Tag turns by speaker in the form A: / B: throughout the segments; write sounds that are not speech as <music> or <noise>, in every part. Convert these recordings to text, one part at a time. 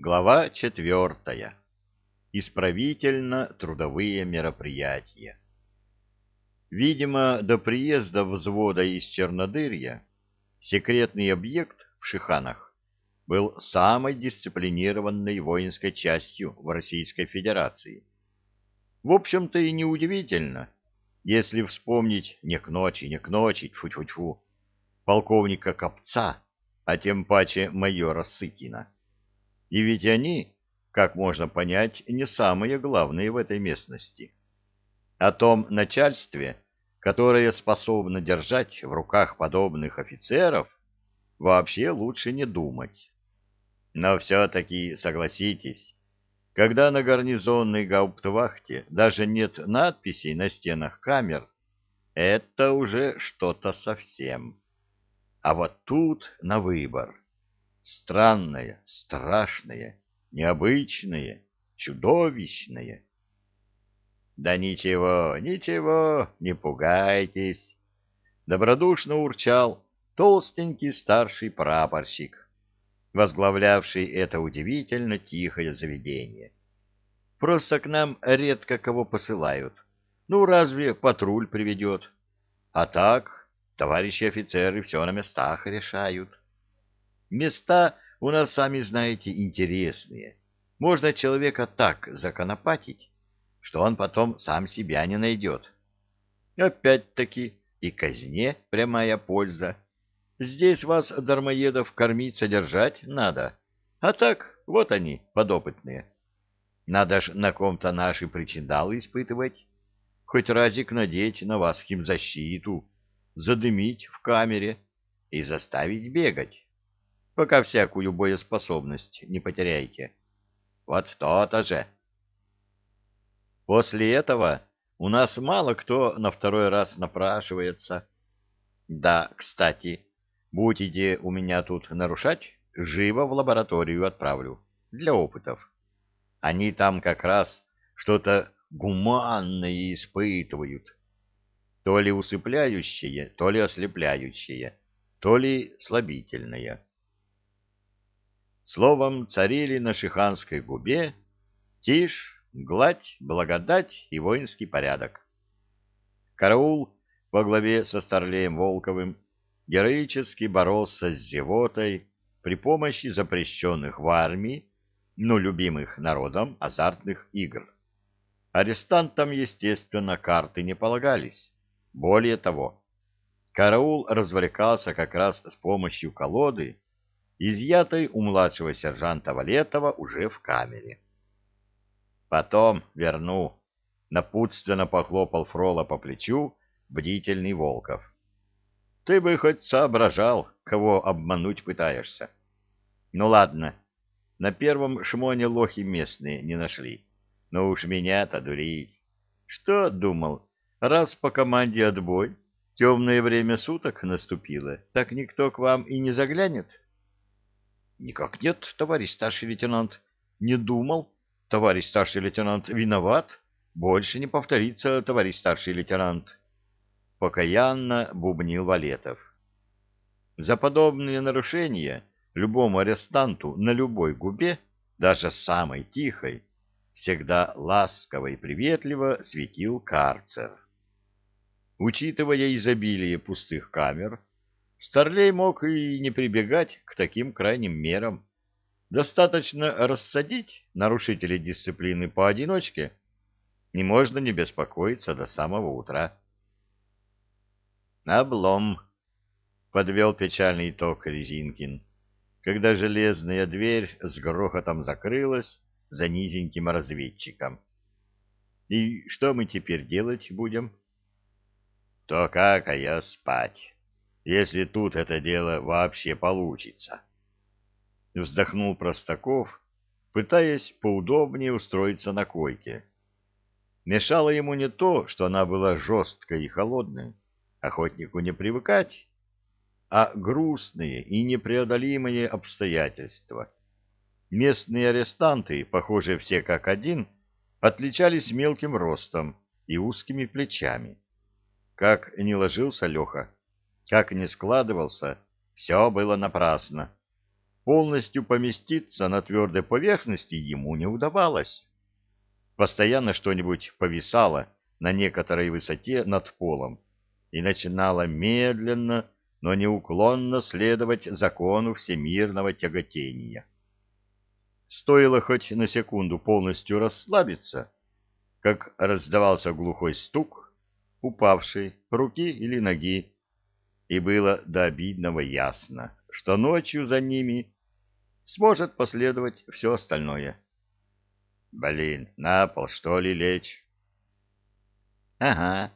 A: Глава четвертая. Исправительно-трудовые мероприятия. Видимо, до приезда взвода из Чернодырья секретный объект в Шиханах был самой дисциплинированной воинской частью в Российской Федерации. В общем-то и неудивительно, если вспомнить не к ночи, не к ночи, тьфу-тьфу-тьфу, полковника Копца, а тем паче майора Сыкина. И ведь они, как можно понять, не самые главные в этой местности. О том начальстве, которое способно держать в руках подобных офицеров, вообще лучше не думать. Но все-таки, согласитесь, когда на гарнизонной гауптвахте даже нет надписей на стенах камер, это уже что-то совсем. А вот тут на выбор странное, страшное, необычное, чудовищное. «Да ничего, ничего, не пугайтесь!» Добродушно урчал толстенький старший прапорщик, возглавлявший это удивительно тихое заведение. «Просто к нам редко кого посылают. Ну, разве патруль приведет? А так, товарищи офицеры все на местах решают». Места у нас, сами знаете, интересные. Можно человека так законопатить, что он потом сам себя не найдет. Опять-таки и казне прямая польза. Здесь вас, дармоедов, кормить, содержать надо. А так, вот они, подопытные. Надо ж на ком-то наши причиндалы испытывать. Хоть разик надеть на вас химзащиту, задымить в камере и заставить бегать пока всякую боеспособность не потеряете. Вот то-то же. После этого у нас мало кто на второй раз напрашивается. Да, кстати, будете у меня тут нарушать, живо в лабораторию отправлю для опытов. Они там как раз что-то гуманное испытывают. То ли усыпляющее, то ли ослепляющее, то ли слабительное словом, царили на Шиханской губе тишь, гладь, благодать и воинский порядок. Караул во главе со Старлеем Волковым героически боролся с зевотой при помощи запрещенных в армии, но любимых народом азартных игр. Арестантам, естественно, карты не полагались. Более того, караул развлекался как раз с помощью колоды, изъятой у младшего сержанта Валетова уже в камере. «Потом верну», — напутственно похлопал Фрола по плечу бдительный Волков. «Ты бы хоть соображал, кого обмануть пытаешься». «Ну ладно, на первом шмоне лохи местные не нашли. Но уж меня-то дурить. Что думал, раз по команде отбой, темное время суток наступило, так никто к вам и не заглянет?» Никак нет, товарищ старший лейтенант. Не думал. Товарищ старший лейтенант виноват. Больше не повторится, товарищ старший лейтенант. Покаянно бубнил Валетов. За подобные нарушения любому арестанту на любой губе, даже самой тихой, всегда ласково и приветливо светил карцер. Учитывая изобилие пустых камер, Старлей мог и не прибегать к таким крайним мерам. Достаточно рассадить нарушителей дисциплины поодиночке, не можно не беспокоиться до самого утра. «Облом!» — подвел печальный итог Резинкин, когда железная дверь с грохотом закрылась за низеньким разведчиком. «И что мы теперь делать будем?» «То как, а я спать!» если тут это дело вообще получится. Вздохнул Простаков, пытаясь поудобнее устроиться на койке. Мешало ему не то, что она была жесткой и холодной, охотнику не привыкать, а грустные и непреодолимые обстоятельства. Местные арестанты, похожие все как один, отличались мелким ростом и узкими плечами. Как не ложился Леха, как ни складывался, все было напрасно. Полностью поместиться на твердой поверхности ему не удавалось. Постоянно что-нибудь повисало на некоторой высоте над полом и начинало медленно, но неуклонно следовать закону всемирного тяготения. Стоило хоть на секунду полностью расслабиться, как раздавался глухой стук упавшей руки или ноги, и было до обидного ясно, что ночью за ними сможет последовать все остальное. Блин, на пол, что ли, лечь? Ага,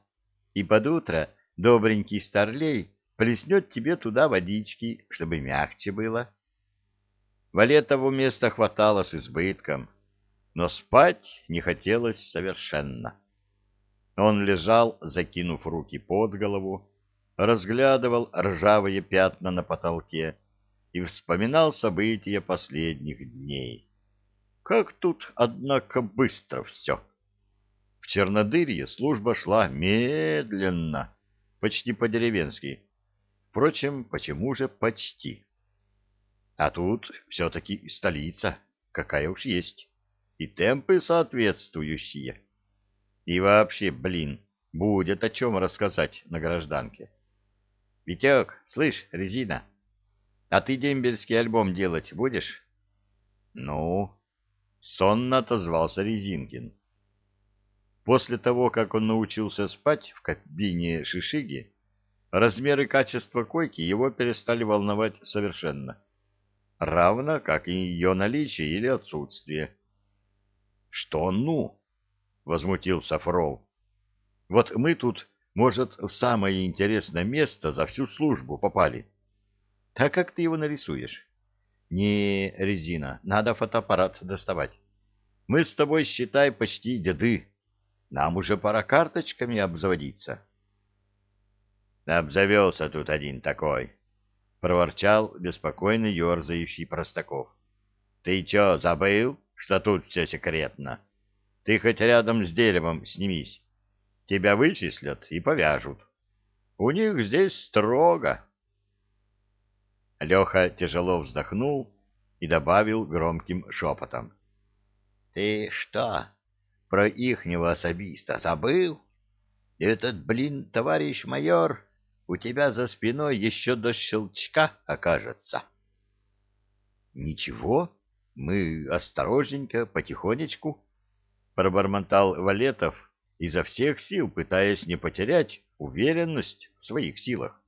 A: и под утро добренький старлей плеснет тебе туда водички, чтобы мягче было. Валетову места хватало с избытком, но спать не хотелось совершенно. Он лежал, закинув руки под голову, разглядывал ржавые пятна на потолке и вспоминал события последних дней. Как тут, однако, быстро все. В Чернодырье служба шла медленно, почти по-деревенски. Впрочем, почему же почти? А тут все-таки столица, какая уж есть, и темпы соответствующие. И вообще, блин, будет о чем рассказать на гражданке. Витек, слышь, резина, а ты дембельский альбом делать будешь? Ну, сонно отозвался Резинкин. После того, как он научился спать в кабине Шишиги, размеры качества койки его перестали волновать совершенно. Равно, как и ее наличие или отсутствие. — Что «ну»? — возмутился Фрол. — Вот мы тут может, в самое интересное место за всю службу попали. А как ты его нарисуешь? Не, резина, надо фотоаппарат доставать. Мы с тобой, считай, почти деды. Нам уже пора карточками обзаводиться. Обзавелся тут один такой, — проворчал беспокойно ерзающий Простаков. — Ты чё, забыл, что тут все секретно? Ты хоть рядом с деревом снимись, тебя вычислят и повяжут. У них здесь строго. Леха тяжело вздохнул и добавил громким шепотом. — Ты что, про ихнего особиста забыл? Этот, блин, товарищ майор, у тебя за спиной еще до щелчка окажется. — Ничего, мы осторожненько, потихонечку, — пробормотал Валетов, — изо всех сил пытаясь не потерять уверенность в своих силах.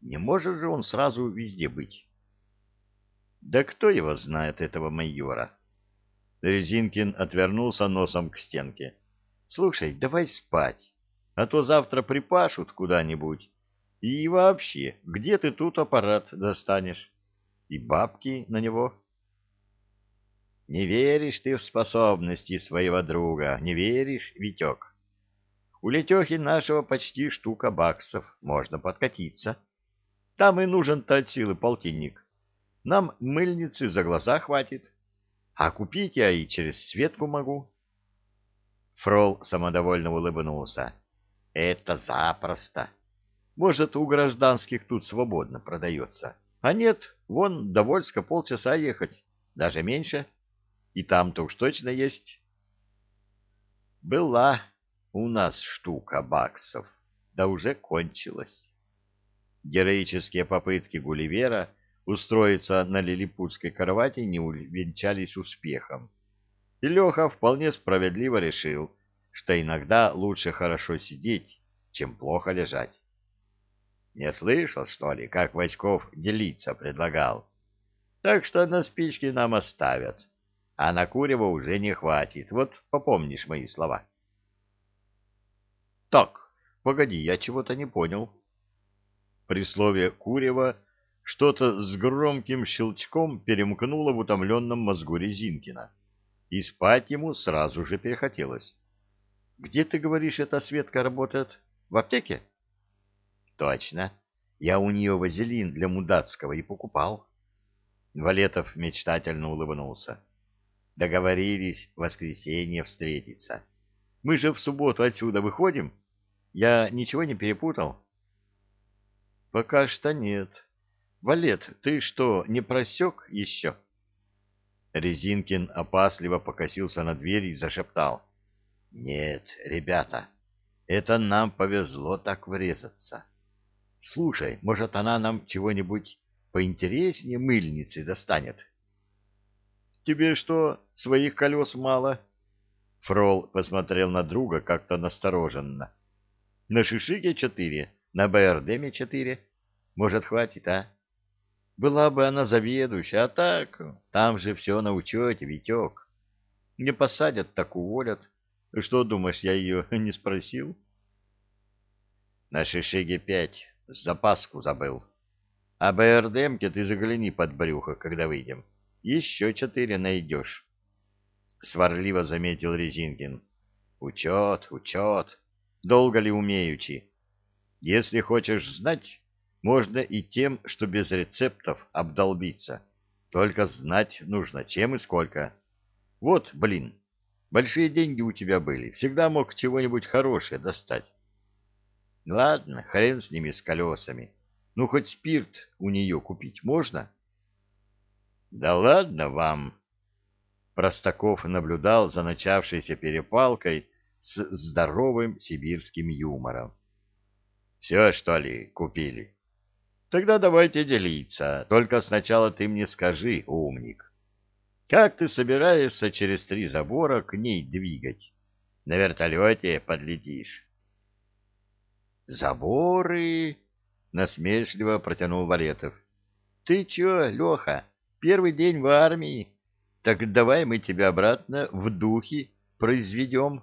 A: Не может же он сразу везде быть. Да кто его знает, этого майора? Резинкин отвернулся носом к стенке. Слушай, давай спать, а то завтра припашут куда-нибудь. И вообще, где ты тут аппарат достанешь? И бабки на него не веришь ты в способности своего друга, не веришь, Витек? У Летехи нашего почти штука баксов, можно подкатиться. Там и нужен-то от силы полтинник. Нам мыльницы за глаза хватит. А купить я и через Светку могу. Фрол самодовольно улыбнулся. Это запросто. Может, у гражданских тут свободно продается. А нет, вон до Вольска полчаса ехать, даже меньше. — и там-то уж точно есть. Была у нас штука баксов, да уже кончилась. Героические попытки Гулливера устроиться на лилипутской кровати не увенчались успехом. И Леха вполне справедливо решил, что иногда лучше хорошо сидеть, чем плохо лежать. Не слышал, что ли, как Васьков делиться предлагал? Так что на спички нам оставят а на Курева уже не хватит. Вот попомнишь мои слова. Так, погоди, я чего-то не понял. При слове Курева что-то с громким щелчком перемкнуло в утомленном мозгу Резинкина, и спать ему сразу же перехотелось. «Где, ты говоришь, эта Светка работает? В аптеке?» «Точно. Я у нее вазелин для мудацкого и покупал». Валетов мечтательно улыбнулся. Договорились в воскресенье встретиться. Мы же в субботу отсюда выходим. Я ничего не перепутал? Пока что нет. Валет, ты что, не просек еще? Резинкин опасливо покосился на дверь и зашептал. Нет, ребята, это нам повезло так врезаться. Слушай, может, она нам чего-нибудь поинтереснее мыльницы достанет? — тебе что, своих колес мало?» Фрол посмотрел на друга как-то настороженно. «На Шишике четыре, на БРДме четыре. Может, хватит, а?» «Была бы она заведующая, а так, там же все на учете, Витек. Не посадят, так уволят. Что, думаешь, я ее <laughs> не спросил?» «На Шишиге пять, запаску забыл. А БРДмке ты загляни под брюхо, когда выйдем» еще четыре найдешь. Сварливо заметил Резинкин. Учет, учет, долго ли умеючи. Если хочешь знать, можно и тем, что без рецептов обдолбиться. Только знать нужно, чем и сколько. Вот, блин, большие деньги у тебя были, всегда мог чего-нибудь хорошее достать. Ладно, хрен с ними, с колесами. Ну, хоть спирт у нее купить можно? Да ладно вам. Простаков наблюдал за начавшейся перепалкой с здоровым сибирским юмором. Все, что ли, купили? Тогда давайте делиться. Только сначала ты мне скажи, умник. Как ты собираешься через три забора к ней двигать? На вертолете подлетишь. Заборы? Насмешливо протянул Валетов. Ты чё, Леха? первый день в армии. Так давай мы тебя обратно в духе произведем.